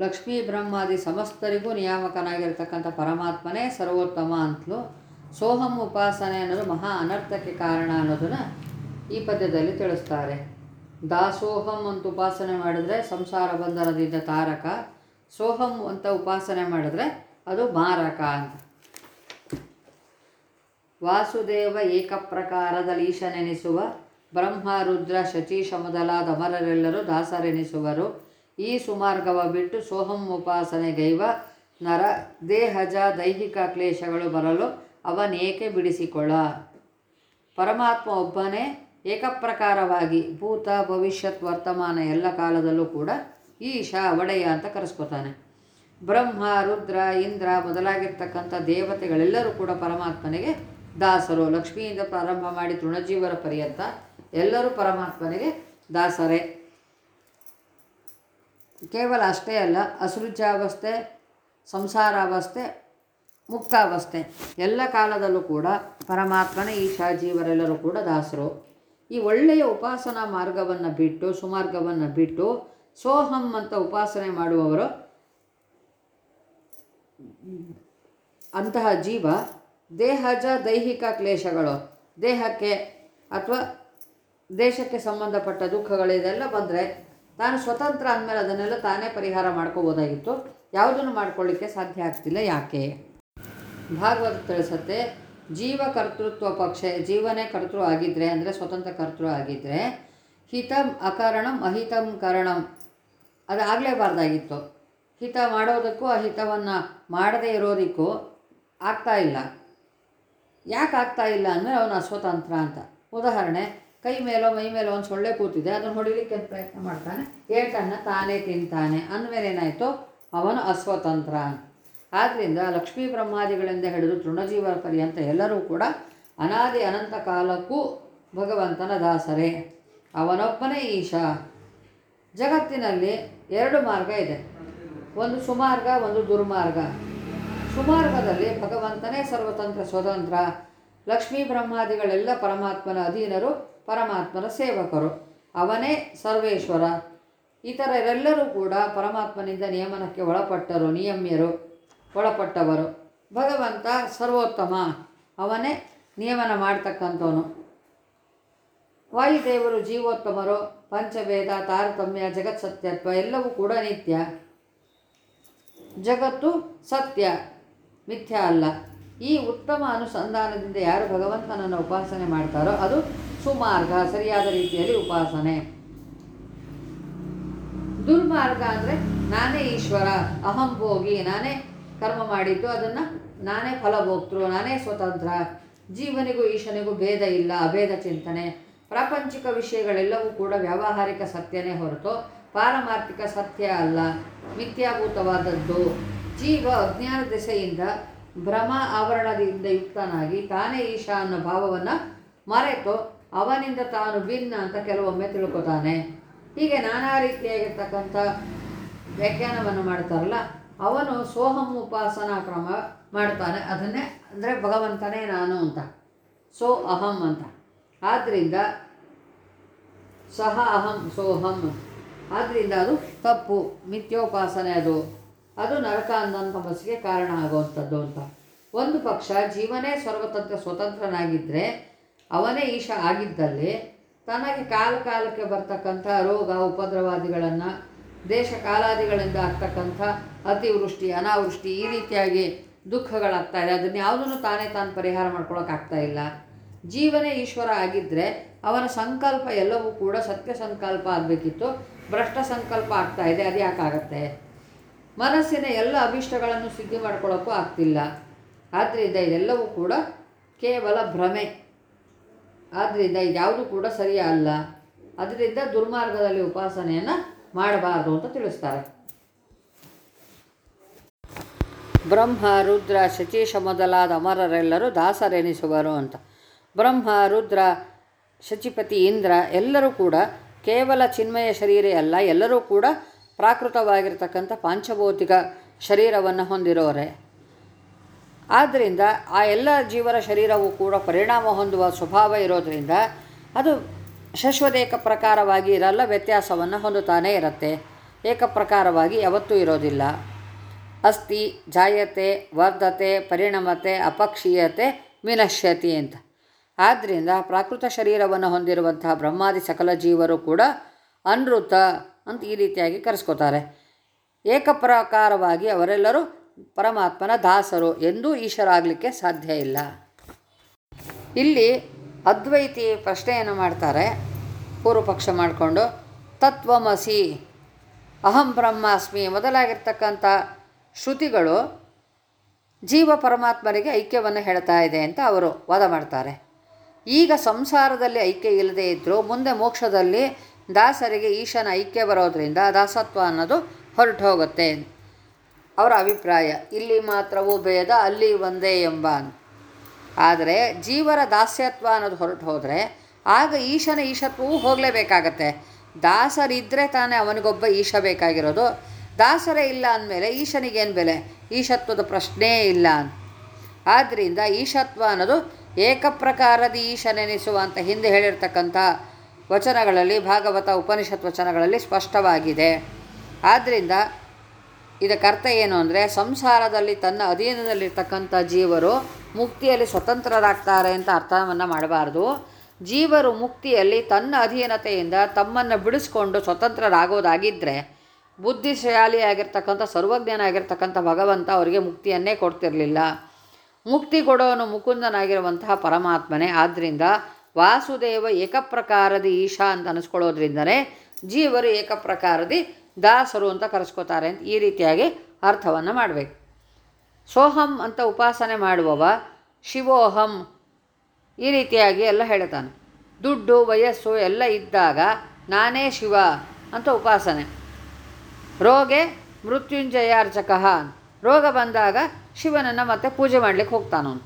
ಲಕ್ಷ್ಮೀ ಬ್ರಹ್ಮಾದಿ ಸಮಸ್ತರಿಗೂ ನಿಯಾಮಕನಾಗಿರ್ತಕ್ಕಂಥ ಪರಮಾತ್ಮನೇ ಸರ್ವೋತ್ತಮ ಅಂತಲೂ ಸೋಹಂ ಉಪಾಸನೆ ಅನ್ನೋದು ಮಹಾ ಅನರ್ಥಕ್ಕೆ ಕಾರಣ ಅನ್ನೋದನ್ನು ಈ ಪದ್ಯದಲ್ಲಿ ತಿಳಿಸ್ತಾರೆ. ದಾಸೋಹಂ ಅಂತ ಉಪಾಸನೆ ಮಾಡಿದ್ರೆ ಸಂಸಾರ ಬಂಧನದಿಂದ ತಾರಕ, ಸೋಹಂ ಅಂತ ಉಪಾಸನೆ ಮಾಡಿದ್ರೆ ಅದು ಮಾರಕ ಅಂತ. ವಾಸುದೇವ ಏಕಪ್ರಕಾರದಲ್ಲಿ ಈಶನೆನಿಸುವ ಬ್ರಹ್ಮ, ರುದ್ರ, ಶಚೀಶ ಮೊದಲಾದ ಅಮರರೆಲ್ಲರೂ ದಾಸರೆನಿಸುವರು. ಈ ಸುಮಾರ್ಗವ ಬಿಟ್ಟು ಸೋಹಂ ಉಪಾಸನೆಗೈವ ನರ ದೇಹಜ ದೈಹಿಕ ಕ್ಲೇಶಗಳು ಬರಲು ಅವನೇಕೆ ಬಿಡಿಸಿಕೊಳ್ಳ ಪರಮಾತ್ಮ ಒಬ್ಬನೇ ಏಕಪ್ರಕಾರವಾಗಿ ಭೂತ, ಭವಿಷ್ಯತ್, ವರ್ತಮಾನ ಎಲ್ಲ ಕಾಲದಲ್ಲೂ ಕೂಡ ಈಶ ಒಡೆಯ ಅಂತ ಕರೆಸ್ಕೊತಾನೆ. ಬ್ರಹ್ಮ, ರುದ್ರ, ಇಂದ್ರ ಮೊದಲಾಗಿರ್ತಕ್ಕಂಥ ದೇವತೆಗಳೆಲ್ಲರೂ ಕೂಡ ಪರಮಾತ್ಮನಿಗೆ ದಾಸರು. ಲಕ್ಷ್ಮಿಯಿಂದ ಪ್ರಾರಂಭ ಮಾಡಿ ತೃಣಜೀವರ ಪರ್ಯಂತ ಎಲ್ಲರೂ ಪರಮಾತ್ಮನಿಗೆ ದಾಸರೇ. ಕೇವಲ ಅಷ್ಟೇ ಅಲ್ಲ, ಅಸೃಜಾವಸ್ಥೆ, ಸಂಸಾರಾವಸ್ಥೆ, ಮುಕ್ತಾವಸ್ಥೆ, ಎಲ್ಲ ಕಾಲದಲ್ಲೂ ಕೂಡ ಪರಮಾತ್ಮನೇ ಈಶಾ ಜೀವರೆಲ್ಲರೂ ಕೂಡ ದಾಸರು. ಈ ಒಳ್ಳೆಯ ಉಪಾಸನಾ ಮಾರ್ಗವನ್ನು ಬಿಟ್ಟು, ಸುಮಾರ್ಗವನ್ನು ಬಿಟ್ಟು, ಸೋಹಂ ಅಂತ ಉಪಾಸನೆ ಮಾಡುವವರು ಅಂತಹ ಜೀವ ದೇಹಜ ದೈಹಿಕ ಕ್ಲೇಶಗಳು. ದೇಹಕ್ಕೆ ಅಥವಾ ದೇಶಕ್ಕೆ ಸಂಬಂಧಪಟ್ಟ ದುಃಖಗಳು ಇದೆಲ್ಲ ಬಂದರೆ ತಾನು ಸ್ವತಂತ್ರ ಅಂದಮೇಲೆ ಅದನ್ನೆಲ್ಲ ತಾನೇ ಪರಿಹಾರ ಮಾಡ್ಕೋಬೋದಾಗಿತ್ತು. ಯಾವುದನ್ನು ಮಾಡ್ಕೊಳ್ಳಿಕ್ಕೆ ಸಾಧ್ಯ ಆಗ್ತಿಲ್ಲ, ಯಾಕೆ? ಭಾಗವತ ತಿಳಿಸತ್ತೆ, ಜೀವ ಕರ್ತೃತ್ವ ಪಕ್ಷ, ಜೀವನೇ ಕರ್ತೃ ಆಗಿದ್ದರೆ ಅಂದರೆ ಸ್ವತಂತ್ರ ಕರ್ತೃ ಆಗಿದ್ದರೆ ಹಿತಂ ಅಕರಣಂ ಅಹಿತಂ ಕರಣಂ. ಅದು ಆಗಲೇಬಾರ್ದಾಗಿತ್ತು. ಹಿತ ಮಾಡೋದಕ್ಕೂ ಅಹಿತವನ್ನು ಮಾಡದೇ ಇರೋದಕ್ಕೂ ಆಗ್ತಾ ಇಲ್ಲ. ಯಾಕೆ ಆಗ್ತಾ ಇಲ್ಲ ಅಂದರೆ ಅವನು ಅಸ್ವತಂತ್ರ ಅಂತ. ಉದಾಹರಣೆ ಕೈ ಮೇಲೋ ಮೈ ಮೇಲೋ ಒಂದು ಸೊಳ್ಳೆ ಕೂತಿದೆ, ಅದನ್ನು ಹೊಡಿಲಿಕ್ಕೆ ಪ್ರಯತ್ನ ಮಾಡ್ತಾನೆ? ಏಟನ್ನು ತಾನೇ ತಿಂತಾನೆ. ಅಂದಮೇಲೆ ಏನಾಯಿತು? ಅವನು ಅಸ್ವತಂತ್ರ ಆದ್ದರಿಂದ ಲಕ್ಷ್ಮೀ ಬ್ರಹ್ಮಾದಿಗಳಿಂದ ಹಿಡಿದು ತೃಣಜೀವರ ಪರ್ಯಂತ ಎಲ್ಲರೂ ಕೂಡ ಅನಾದಿ ಅನಂತ ಕಾಲಕ್ಕೂ ಭಗವಂತನ ದಾಸರೇ, ಅವನೊಬ್ಬನೇ ಈಶ. ಜಗತ್ತಿನಲ್ಲಿ ಎರಡು ಮಾರ್ಗ ಇದೆ. ಒಂದು ಸುಮಾರ್ಗ, ಒಂದು ದುರ್ಮಾರ್ಗ. ಸುಮಾರ್ಗದಲ್ಲಿ ಭಗವಂತನೇ ಸರ್ವತಂತ್ರ, ಸ್ವತಂತ್ರ. ಲಕ್ಷ್ಮೀ ಬ್ರಹ್ಮಾದಿಗಳೆಲ್ಲ ಪರಮಾತ್ಮನ ಅಧೀನರು. ಪರಮಾತ್ಮನ ಸೇವಕರು. ಅವನೇ ಸರ್ವೇಶ್ವರ. ಇತರರೆಲ್ಲರೂ ಕೂಡ ಪರಮಾತ್ಮನಿಂದ ನಿಯಮನಕ್ಕೆ ಒಳಪಟ್ಟರು, ನಿಯಮ್ಯರು, ಒಳಪಟ್ಟವರು. ಭಗವಂತ ಸರ್ವೋತ್ತಮ. ಅವನೇ ನಿಯಮನ ಮಾಡ್ತಕ್ಕಂಥವನು. ವಾಯುದೇವರು ಜೀವೋತ್ತಮರು, ಪಂಚವೇದ, ತಾರತಮ್ಯ, ಜಗತ್ ಸತ್ಯತ್ವ ಎಲ್ಲವೂ ಕೂಡ ನಿತ್ಯ. ಜಗತ್ತು ಸತ್ಯ, ಮಿಥ್ಯ ಅಲ್ಲ. ಈ ಉತ್ತಮ ಅನುಸಂಧಾನದಿಂದ ಯಾರು ಭಗವಂತನನ್ನು ಉಪಾಸನೆ ಮಾಡ್ತಾರೋ ಅದು ಸುಮಾರ್ಗ, ಸರಿಯಾದ ರೀತಿಯಲ್ಲಿ ಉಪಾಸನೆ. ದುರ್ಮಾರ್ಗ ಅಂದರೆ ನಾನೇ ಈಶ್ವರ ಅಹಂಭೋಗಿ ನಾನೇ ಕರ್ಮ ಮಾಡಿದ್ದು, ಅದನ್ನು ನಾನೇ ಫಲಭೋಕ್ತೃ ನಾನೇ ಸ್ವತಂತ್ರ. ಜೀವನಿಗೂ ಈಶನಿಗೂ ಭೇದ ಇಲ್ಲ, ಅಭೇದ ಚಿಂತನೆ. ಪ್ರಾಪಂಚಿಕ ವಿಷಯಗಳೆಲ್ಲವೂ ಕೂಡ ವ್ಯಾವಹಾರಿಕ ಸತ್ಯನೇ ಹೊರತು ಪಾರಮಾರ್ಥಿಕ ಸತ್ಯ ಅಲ್ಲ, ಮಿಥ್ಯಾಭೂತವಾದದ್ದು. ಜೀವ ಅಜ್ಞಾನ ದೆಸೆಯಿಂದ ಭ್ರಮ ಆವರಣದಿಂದ ಯುಕ್ತನಾಗಿ ತಾನೇ ಈಶ ಅನ್ನೋ ಭಾವವನ್ನು ಮರೆತು ಅವನಿಂದ ತಾನು ಭಿನ್ನ ಅಂತ ಕೆಲವೊಮ್ಮೆ ತಿಳ್ಕೊತಾನೆ. ಹೀಗೆ ನಾನಾ ರೀತಿಯಾಗಿರ್ತಕ್ಕಂಥ ವ್ಯಾಖ್ಯಾನವನ್ನು ಮಾಡ್ತಾರಲ್ಲ, ಅವನು ಸೋಹಂ ಉಪಾಸನಾ ಕ್ರಮ ಮಾಡ್ತಾನೆ. ಅದನ್ನೇ ಅಂದರೆ ಭಗವಂತನೇ ನಾನು ಅಂತ. ಸೋ ಅಹಂ ಅಂತ. ಆದ್ದರಿಂದ ಸಹ ಅಹಂ, ಸೋಹಂ. ಆದ್ದರಿಂದ ಅದು ತಪ್ಪು, ಮಿಥ್ಯೋಪಾಸನೆ ಅದು. ಅದು ನರಕ ಅಂದಂಥ ಮನಸ್ಸಿಗೆ ಕಾರಣ ಆಗುವಂಥದ್ದು ಅಂತ. ಒಂದು ಪಕ್ಷ ಜೀವನೇ ಸರ್ವತಂತ್ರ ಸ್ವತಂತ್ರನಾಗಿದ್ದರೆ ಅವನೇ ಈಶ ಆಗಿದ್ದಲ್ಲಿ ತನಗೆ ಕಾಲ ಕಾಲಕ್ಕೆ ಬರ್ತಕ್ಕಂಥ ರೋಗ ಉಪದ್ರವಾದಿಗಳನ್ನು, ದೇಶ ಕಾಲಾದಿಗಳಿಂದ ಆಗ್ತಕ್ಕಂಥ ಅತಿವೃಷ್ಟಿ, ಅನಾವೃಷ್ಟಿ ಈ ರೀತಿಯಾಗಿ ದುಃಖಗಳಾಗ್ತಾ ಇದೆ. ಅದನ್ನು ಯಾವುದನ್ನು ತಾನೇ ತಾನು ಪರಿಹಾರ ಮಾಡ್ಕೊಳಕ್ಕಾಗ್ತಾ ಇಲ್ಲ. ಜೀವನೇ ಈಶ್ವರ ಆಗಿದ್ದರೆ ಅವನ ಸಂಕಲ್ಪ ಎಲ್ಲವೂ ಕೂಡ ಸತ್ಯ ಸಂಕಲ್ಪ ಆಗಬೇಕಿತ್ತು. ಭ್ರಷ್ಟ ಸಂಕಲ್ಪ ಆಗ್ತಾ ಇದೆ. ಅದು ಯಾಕಾಗತ್ತೆ ಮನಸ್ಸಿನ ಎಲ್ಲ ಅಭಿಷ್ಟಗಳನ್ನು ಸಿದ್ಧಿ ಮಾಡ್ಕೊಳ್ಳೋಕ್ಕೂ ಆಗ್ತಿಲ್ಲ. ಆದ್ದರಿಂದ ಇದೆಲ್ಲವೂ ಕೂಡ ಕೇವಲ ಭ್ರಮೆ. ಆದ್ದರಿಂದ ಇದ್ಯಾವುದು ಕೂಡ ಸರಿಯ ಅಲ್ಲ. ಅದರಿಂದ ದುರ್ಮಾರ್ಗದಲ್ಲಿ ಉಪಾಸನೆಯನ್ನು ಮಾಡಬಾರ್ದು ಅಂತ ತಿಳಿಸ್ತಾರೆ. ಬ್ರಹ್ಮ, ರುದ್ರ, ಶಚೀಶ ಮೊದಲಾದ ಅಮರರೆಲ್ಲರೂ ದಾಸರೆನಿಸುವರು ಅಂತ. ಬ್ರಹ್ಮ, ರುದ್ರ, ಶಚಿಪತಿ, ಇಂದ್ರ ಎಲ್ಲರೂ ಕೂಡ ಕೇವಲ ಚಿನ್ಮಯ ಶರೀರ ಅಲ್ಲ, ಎಲ್ಲರೂ ಕೂಡ ಪ್ರಾಕೃತವಾಗಿರ್ತಕ್ಕಂಥ ಪಾಂಚಭೌತಿಕ ಶರೀರವನ್ನು ಹೊಂದಿರೋರೆ. ಆದ್ದರಿಂದ ಆ ಎಲ್ಲ ಜೀವರ ಶರೀರವು ಕೂಡ ಪರಿಣಾಮ ಹೊಂದುವ ಸ್ವಭಾವ ಇರೋದರಿಂದ ಅದು ಶಶ್ವದೇಕ ಪ್ರಕಾರವಾಗಿ ಇರಲ್ಲ, ವ್ಯತ್ಯಾಸವನ್ನು ಹೊಂದುತ್ತಾನೇ ಇರುತ್ತೆ. ಏಕಪ್ರಕಾರವಾಗಿ ಯಾವತ್ತೂ ಇರೋದಿಲ್ಲ. ಅಸ್ತಿ ಜಾಯತೆ, ವರ್ಧತೆ, ಪರಿಣಮತೆ, ಅಪಕ್ಷೀಯತೆ, ವಿನಶ್ಯತಿ ಅಂತ. ಆದ್ದರಿಂದ ಪ್ರಾಕೃತ ಶರೀರವನ್ನು ಹೊಂದಿರುವಂತಹ ಬ್ರಹ್ಮಾದಿ ಸಕಲ ಜೀವರು ಕೂಡ ಅನೃತ ಅಂತ ಈ ರೀತಿಯಾಗಿ ಕರೆಸ್ಕೋತಾರೆ. ಏಕಪ್ರಕಾರವಾಗಿ ಅವರೆಲ್ಲರೂ ಪರಮಾತ್ಮನ ದಾಸರು ಎಂದೂ ಈಶರಾಗಲಿಕ್ಕೆ ಸಾಧ್ಯ ಇಲ್ಲ. ಇಲ್ಲಿ ಅದ್ವೈತಿ ಪ್ರಶ್ನೆಯನ್ನು ಮಾಡ್ತಾರೆ. ಪೂರ್ವಪಕ್ಷ ಮಾಡಿಕೊಂಡು, ತತ್ವಮಸಿ, ಅಹಂ ಬ್ರಹ್ಮಾಸ್ಮಿ ಮೊದಲಾಗಿರ್ತಕ್ಕಂಥ ಶ್ರುತಿಗಳು ಜೀವ ಪರಮಾತ್ಮರಿಗೆ ಐಕ್ಯವನ್ನು ಹೇಳ್ತಾ ಇದೆ ಅಂತ ಅವರು ವಾದ ಮಾಡ್ತಾರೆ. ಈಗ ಸಂಸಾರದಲ್ಲಿ ಐಕ್ಯ ಇಲ್ಲದೇ ಇದ್ದರೂ ಮುಂದೆ ಮೋಕ್ಷದಲ್ಲಿ ದಾಸರಿಗೆ ಈಶನ ಐಕ್ಯ ಬರೋದರಿಂದ ದಾಸತ್ವ ಅನ್ನೋದು ಹೊರಟು ಹೋಗುತ್ತೆ ಅವರ ಅಭಿಪ್ರಾಯ, ಇಲ್ಲಿ ಮಾತ್ರವೂ ಭೇದ, ಅಲ್ಲಿ ಒಂದೇ ಎಂಬ ಆದರೆ ಜೀವರ ದಾಸ್ಯತ್ವ ಅನ್ನೋದು ಹೊರಟು ಹೋದರೆ ಆಗ ಈಶನ ಈಶತ್ವವೂ ಹೋಗಲೇಬೇಕಾಗತ್ತೆ. ದಾಸರಿದ್ದರೆ ತಾನೇ ಅವನಿಗೊಬ್ಬ ಈಶ ಬೇಕಾಗಿರೋದು. ದಾಸರೇ ಇಲ್ಲ ಅಂದಮೇಲೆ ಈಶನಿಗೇನು ಬೆಲೆ? ಈಶತ್ವದ ಪ್ರಶ್ನೆಯೇ ಇಲ್ಲ ಆದ್ದರಿಂದ ಈಶತ್ವ ಅನ್ನೋದು ಏಕಪ್ರಕಾರದ ಈಶನೆನಿಸುವ ಅಂತ ಹಿಂದೆ ಹೇಳಿರ್ತಕ್ಕಂಥ ವಚನಗಳಲ್ಲಿ, ಭಾಗವತ ಉಪನಿಷತ್ ವಚನಗಳಲ್ಲಿ ಸ್ಪಷ್ಟವಾಗಿದೆ. ಆದ್ದರಿಂದ ಇದಕ್ಕರ್ಥ ಏನು ಅಂದರೆ ಸಂಸಾರದಲ್ಲಿ ತನ್ನ ಅಧೀನದಲ್ಲಿರ್ತಕ್ಕಂಥ ಜೀವರು ಮುಕ್ತಿಯಲ್ಲಿ ಸ್ವತಂತ್ರರಾಗ್ತಾರೆ ಅಂತ ಅರ್ಥವನ್ನು ಮಾಡಬಾರ್ದು. ಜೀವರು ಮುಕ್ತಿಯಲ್ಲಿ ತನ್ನ ಅಧೀನತೆಯಿಂದ ತಮ್ಮನ್ನು ಬಿಡಿಸ್ಕೊಂಡು ಸ್ವತಂತ್ರರಾಗೋದಾಗಿದ್ದರೆ ಬುದ್ಧಿಶಾಲಿಯಾಗಿರ್ತಕ್ಕಂಥ ಸರ್ವಜ್ಞನಾಗಿರ್ತಕ್ಕಂಥ ಭಗವಂತ ಅವರಿಗೆ ಮುಕ್ತಿಯನ್ನೇ ಕೊಡ್ತಿರಲಿಲ್ಲ. ಮುಕ್ತಿ ಕೊಡೋನು ಮುಕುಂದನಾಗಿರುವಂತಹ ಪರಮಾತ್ಮನೇ. ಆದ್ದರಿಂದ ವಾಸುದೇವ ಏಕಪ್ರಕಾರದ ಈಶಾ ಅಂತ ಅನಿಸ್ಕೊಳ್ಳೋದ್ರಿಂದನೇ ಜೀವರು ಏಕಪ್ರಕಾರದಿ ದಾಸರು ಅಂತ ಕರೆಸ್ಕೋತಾರೆ ಅಂತ ಈ ರೀತಿಯಾಗಿ ಅರ್ಥವನ್ನು ಮಾಡಬೇಕು. ಸೋಹಂ ಅಂತ ಉಪಾಸನೆ ಮಾಡುವವ ಶಿವೋಹಂ ಈ ರೀತಿಯಾಗಿ ಎಲ್ಲ ಹೇಳ್ತಾನೆ. ದುಡ್ಡು, ವಯಸ್ಸು ಎಲ್ಲ ಇದ್ದಾಗ ನಾನೇ ಶಿವ ಅಂತ ಉಪಾಸನೆ. ರೋಗೆ ಮೃತ್ಯುಂಜಯಾರ್ಚಕ ರೋಗ ಬಂದಾಗ ಶಿವನನ್ನು ಮತ್ತೆ ಪೂಜೆ ಮಾಡಲಿಕ್ಕೆ ಹೋಗ್ತಾನವನು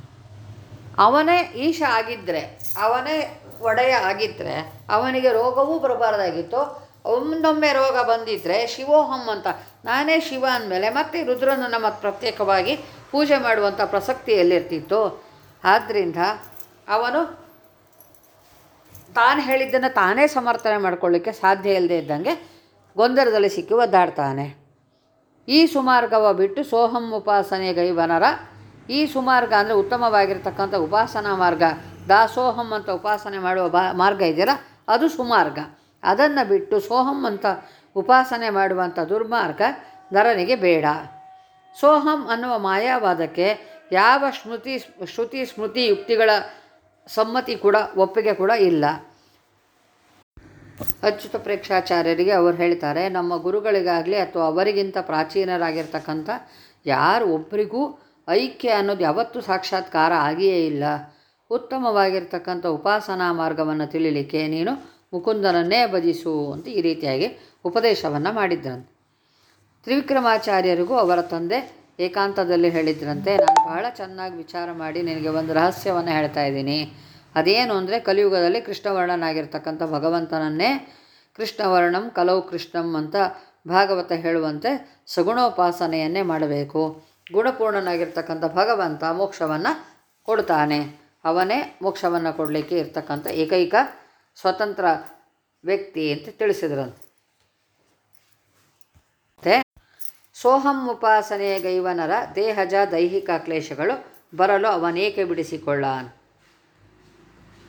ಅವನೇ. ಈಶ ಆಗಿದ್ದರೆ ಅವನೇ ಒಡೆಯ ಆಗಿದ್ದರೆ ಅವನಿಗೆ ರೋಗವೂ ಬರಬಾರ್ದಾಗಿತ್ತು. ಒಂದೊಮ್ಮೆ ರೋಗ ಬಂದಿದ್ದರೆ ಶಿವೋಹಂ ಅಂತ. ನಾನೇ ಶಿವ ಅಂದಮೇಲೆ ಮತ್ತೆ ರುದ್ರನ ನಮ್ಮ ಪ್ರತ್ಯೇಕವಾಗಿ ಪೂಜೆ ಮಾಡುವಂಥ ಪ್ರಸಕ್ತಿ ಎಲ್ಲಿರ್ತಿತ್ತು ಆದ್ದರಿಂದ ಅವನು ತಾನು ಹೇಳಿದ್ದನ್ನು ತಾನೇ ಸಮರ್ಥನೆ ಮಾಡಿಕೊಳ್ಳಿಕ್ಕೆ ಸಾಧ್ಯ ಇಲ್ಲದೆ ಇದ್ದಂಗೆ ಗೊಂದಲದಲ್ಲಿ ಸಿಕ್ಕಿ ಒದ್ದಾಡ್ತಾನೆ. ಈ ಸುಮಾರ್ಗವ ಬಿಟ್ಟು ಸೋಹಂ ಉಪಾಸನೆ ಗೈವನರ ಈ ಸುಮಾರ್ಗ ಅಂದರೆ ಉತ್ತಮವಾಗಿರ್ತಕ್ಕಂಥ ಉಪಾಸನಾ ಮಾರ್ಗ. ದಾಸೋಹಂ ಅಂತ ಉಪಾಸನೆ ಮಾಡುವ ಮಾರ್ಗ ಇದೆಯಲ್ಲ? ಅದು ಸುಮಾರ್ಗ. ಅದನ್ನು ಬಿಟ್ಟು ಸೋಹಂ ಅಂತ ಉಪಾಸನೆ ಮಾಡುವಂಥ ದುರ್ಮಾರ್ಗ ನರನಿಗೆ ಬೇಡ. ಸೋಹಂ ಅನ್ನುವ ಮಾಯಾವಾದಕ್ಕೆ ಯಾವ ಸ್ಮೃತಿ ಶ್ರುತಿ ಸ್ಮೃತಿ ಯುಕ್ತಿಗಳ ಸಮ್ಮತಿ ಕೂಡ, ಒಪ್ಪಿಗೆ ಕೂಡ ಇಲ್ಲ. ಅಚ್ಯುತ ಪ್ರೇಕ್ಷಾಚಾರ್ಯರಿಗೆ ಅವರು ಹೇಳ್ತಾರೆ, ನಮ್ಮ ಗುರುಗಳಿಗಾಗಲಿ ಅಥವಾ ಅವರಿಗಿಂತ ಪ್ರಾಚೀನರಾಗಿರ್ತಕ್ಕಂಥ ಯಾರು ಒಬ್ಬರಿಗೂ ಐಕ್ಯ ಅನ್ನೋದು ಯಾವತ್ತೂ ಸಾಕ್ಷಾತ್ಕಾರ ಆಗಿಯೇ ಇಲ್ಲ. ಉತ್ತಮವಾಗಿರ್ತಕ್ಕಂಥ ಉಪಾಸನಾ ಮಾರ್ಗವನ್ನು ತಿಳಿಲಿಕ್ಕೆ ನೀನು ಮುಕುಂದನನ್ನೇ ಭಜಿಸು ಅಂತ ಈ ರೀತಿಯಾಗಿ ಉಪದೇಶವನ್ನು ಮಾಡಿದ್ರಂತೆ. ತ್ರಿವಿಕ್ರಮಾಚಾರ್ಯರಿಗೂ ಅವರ ತಂದೆ ಏಕಾಂತದಲ್ಲಿ ಹೇಳಿದ್ರಂತೆ, ನಾನು ಬಹಳ ಚೆನ್ನಾಗಿ ವಿಚಾರ ಮಾಡಿ ನಿನಗೆ ಒಂದು ರಹಸ್ಯವನ್ನು ಹೇಳ್ತಾ ಇದ್ದೀನಿ. ಅದೇನು ಅಂದರೆ ಕಲಿಯುಗದಲ್ಲಿ ಕೃಷ್ಣವರ್ಣನಾಗಿರ್ತಕ್ಕಂಥ ಭಗವಂತನನ್ನೇ ಕೃಷ್ಣವರ್ಣಂ ಕಲೌ ಕೃಷ್ಣಂ ಅಂತ ಭಾಗವತ ಹೇಳುವಂತೆ ಸಗುಣೋಪಾಸನೆಯನ್ನೇ ಮಾಡಬೇಕು. ಗುಣಪೂರ್ಣನಾಗಿರ್ತಕ್ಕಂಥ ಭಗವಂತ ಮೋಕ್ಷವನ್ನು ಕೊಡ್ತಾನೆ. ಅವನೇ ಮೋಕ್ಷವನ್ನು ಕೊಡಲಿಕ್ಕೆ ಇರ್ತಕ್ಕಂಥ ಏಕೈಕ ಸ್ವತಂತ್ರ ವ್ಯಕ್ತಿ ಅಂತ ತಿಳಿಸಿದ್ರಂತೆ ಸೋಹಂ ಉಪಾಸನೆಯ ಗೈವನರ ದೇಹಜ ದೈಹಿಕ ಕ್ಲೇಶಗಳು ಬರಲು ಅವನೇಕೆ ಬಿಡಿಸಿಕೊಳ್ಳ?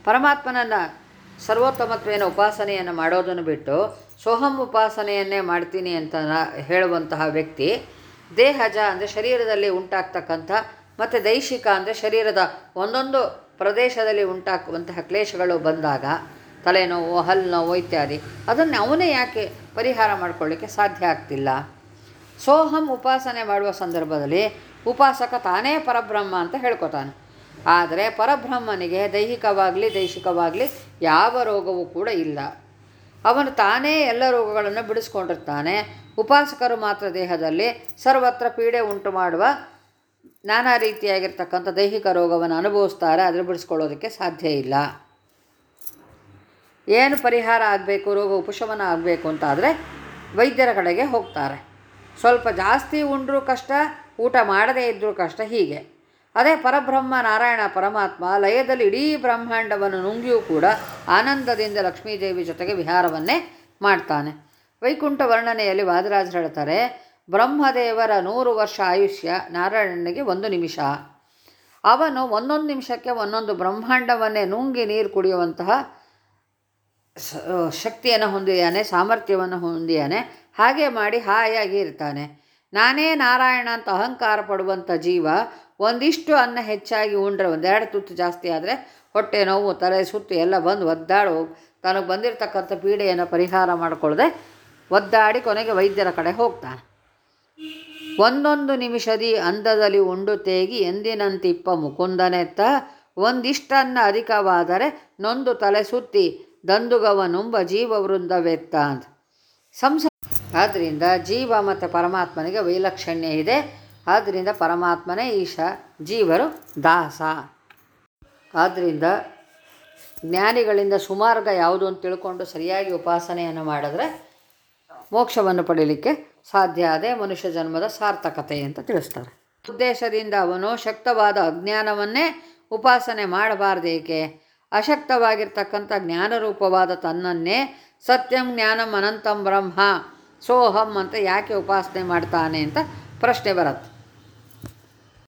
ಪರಮಾತ್ಮನನ್ನು ಸರ್ವೋತ್ತಮತ್ವೇನ ಉಪಾಸನೆಯನ್ನು ಮಾಡೋದನ್ನು ಬಿಟ್ಟು ಸೋಹಂ ಉಪಾಸನೆಯನ್ನೇ ಮಾಡ್ತೀನಿ ಅಂತ ಹೇಳುವಂತಹ ವ್ಯಕ್ತಿ ದೇಹಜ ಅಂದರೆ ಶರೀರದಲ್ಲಿ ಉಂಟಾಗ್ತಕ್ಕಂಥ ಮತ್ತು ದೈಹಿಕ ಅಂದರೆ ಶರೀರದ ಒಂದೊಂದು ಪ್ರದೇಶದಲ್ಲಿ ಉಂಟಾಗುವಂತಹ ಕ್ಲೇಶಗಳು ಬಂದಾಗ ತಲೆನೋವು ಹಲ್ಲು ನೋವು ಇತ್ಯಾದಿ. ಅದನ್ನು ಅವನೇ ಯಾಕೆ ಪರಿಹಾರ ಮಾಡಿಕೊಳ್ಳಿಕ್ಕೆ ಸಾಧ್ಯ ಆಗ್ತಿಲ್ಲ? ಸೋಹಂ ಉಪಾಸನೆ ಮಾಡುವ ಸಂದರ್ಭದಲ್ಲಿ ಉಪಾಸಕ ತಾನೇ ಪರಬ್ರಹ್ಮ ಅಂತ ಹೇಳ್ಕೊತಾನೆ. ಆದರೆ ಪರಬ್ರಹ್ಮನಿಗೆ ದೈಹಿಕವಾಗಲಿ ದೈಹಿಕವಾಗಲಿ ಯಾವ ರೋಗವೂ ಕೂಡ ಇಲ್ಲ. ಅವನು ತಾನೇ ಎಲ್ಲ ರೋಗಗಳನ್ನು ಬಿಡಿಸ್ಕೊಂಡಿರ್ತಾನೆ. ಉಪಾಸಕರು ಮಾತ್ರ ದೇಹದಲ್ಲಿ ಸರ್ವತ್ರ ಪೀಡೆ ಉಂಟು ಮಾಡುವ ನಾನಾ ರೀತಿಯಾಗಿರ್ತಕ್ಕಂಥ ದೈಹಿಕ ರೋಗವನ್ನು ಅನುಭವಿಸ್ತಾರೆ. ಅದನ್ನು ಬಿಡಿಸ್ಕೊಳ್ಳೋದಕ್ಕೆ ಸಾಧ್ಯ ಇಲ್ಲ. ಏನು ಪರಿಹಾರ ಆಗಬೇಕು, ರೋಗ ಉಪಶಮನ ಆಗಬೇಕು ಅಂತಾದರೆ ವೈದ್ಯರ ಕಡೆಗೆ ಹೋಗ್ತಾರೆ. ಸ್ವಲ್ಪ ಜಾಸ್ತಿ ಉಂಡರೂ ಕಷ್ಟ, ಊಟ ಮಾಡದೇ ಇದ್ದರೂ ಕಷ್ಟ ಹೀಗೆ. ಅದೇ ಪರಬ್ರಹ್ಮ, ನಾರಾಯಣ, ಪರಮಾತ್ಮ ಲಯದಲ್ಲಿ ಇಡೀ ಬ್ರಹ್ಮಾಂಡವನ್ನು ನುಂಗಿಯೂ ಕೂಡ ಆನಂದದಿಂದ ಲಕ್ಷ್ಮೀದೇವಿ ಜೊತೆಗೆ ವಿಹಾರವನ್ನೇ ಮಾಡ್ತಾನೆ. ವೈಕುಂಠ ವರ್ಣನೆಯಲ್ಲಿ ವಾದರಾಜರು ಹೇಳ್ತಾರೆ, ಬ್ರಹ್ಮದೇವರ ನೂರು ವರ್ಷ ಆಯುಷ್ಯ ನಾರಾಯಣನಿಗೆ ಒಂದು ನಿಮಿಷ. ಅವನು ಒಂದೊಂದು ನಿಮಿಷಕ್ಕೆ ಒಂದೊಂದು ಬ್ರಹ್ಮಾಂಡವನ್ನೇ ನುಂಗಿ ನೀರು ಕುಡಿಯುವಂತಹ ಶಕ್ತಿಯನ್ನು ಹೊಂದಿದ್ದಾನೆ, ಸಾಮರ್ಥ್ಯವನ್ನು ಹೊಂದಿದ್ದಾನೆ, ಹಾಗೆ ಮಾಡಿ ಹಾಯಾಗಿ ಇರ್ತಾನೆ. ನಾನೇ ನಾರಾಯಣ ಅಂತ ಅಹಂಕಾರ ಪಡುವಂಥ ಜೀವ, ಒಂದಿಷ್ಟು ಅನ್ನ ಹೆಚ್ಚಾಗಿ ಉಂಡ್ರೆ ಒಂದೆರಡು ತುತ್ತು ಜಾಸ್ತಿ ಆದರೆ ಹೊಟ್ಟೆ ನೋವು, ತಲೆ ಸುತ್ತು ಎಲ್ಲ ಬಂದು ಒದ್ದಾಡು. ತನಗೆ ಬಂದಿರತಕ್ಕಂಥ ಪೀಡೆಯನ್ನು ಪರಿಹಾರ ಮಾಡಿಕೊಳ್ಳದೆ ಒದ್ದಾಡಿ ಕೊನೆಗೆ ವೈದ್ಯರ ಕಡೆ ಹೋಗ್ತಾನೆ. ಒಂದೊಂದು ನಿಮಿಷದಿ ಅಂದದಲ್ಲಿ ಉಂಡು ತೇಗಿ ಎಂದಿನಂತಿಪ್ಪ ಮುಕುಂದನೆತ್ತ, ಒಂದಿಷ್ಟನ್ನ ಅಧಿಕವಾದರೆ ನೊಂದು ತಲೆ ಸುತ್ತಿ ದಂದುಗವನುಂಬ ಜೀವವೃಂದವೆತ್ತ ಅಂತ ಸಂಸ ಆದ್ದರಿಂದ ಜೀವ ಮತ್ತು ಪರಮಾತ್ಮನಿಗೆ ವೈಲಕ್ಷಣ್ಯ ಇದೆ. ಆದ್ದರಿಂದ ಪರಮಾತ್ಮನೇ ಈಶ, ಜೀವರು ದಾಸ. ಆದ್ದರಿಂದ ಜ್ಞಾನಿಗಳಿಂದ ಸುಮಾರ್ಗ ಯಾವುದು ಅಂತ ತಿಳ್ಕೊಂಡು ಸರಿಯಾಗಿ ಉಪಾಸನೆಯನ್ನು ಮಾಡಿದ್ರೆ ಮೋಕ್ಷವನ್ನು ಪಡೀಲಿಕ್ಕೆ ಸಾಧ್ಯ ಅದೇ ಮನುಷ್ಯ ಜನ್ಮದ ಸಾರ್ಥಕತೆ ಅಂತ ತಿಳಿಸ್ತಾರೆ. ಉದ್ದೇಶದಿಂದ ಅವನು ಶಕ್ತವಾದ ಅಜ್ಞಾನವನ್ನೇ ಉಪಾಸನೆ ಮಾಡಬಾರ್ದೇಕೆ? ಅಶಕ್ತವಾಗಿರ್ತಕ್ಕಂಥ ಜ್ಞಾನರೂಪವಾದ ತನ್ನನ್ನೇ ಸತ್ಯಂ ಜ್ಞಾನಂ ಅನಂತಂ ಬ್ರಹ್ಮ ಸೋಹಂ ಅಂತ ಯಾಕೆ ಉಪಾಸನೆ ಮಾಡ್ತಾನೆ ಅಂತ ಪ್ರಶ್ನೆ ಬರುತ್ತೆ.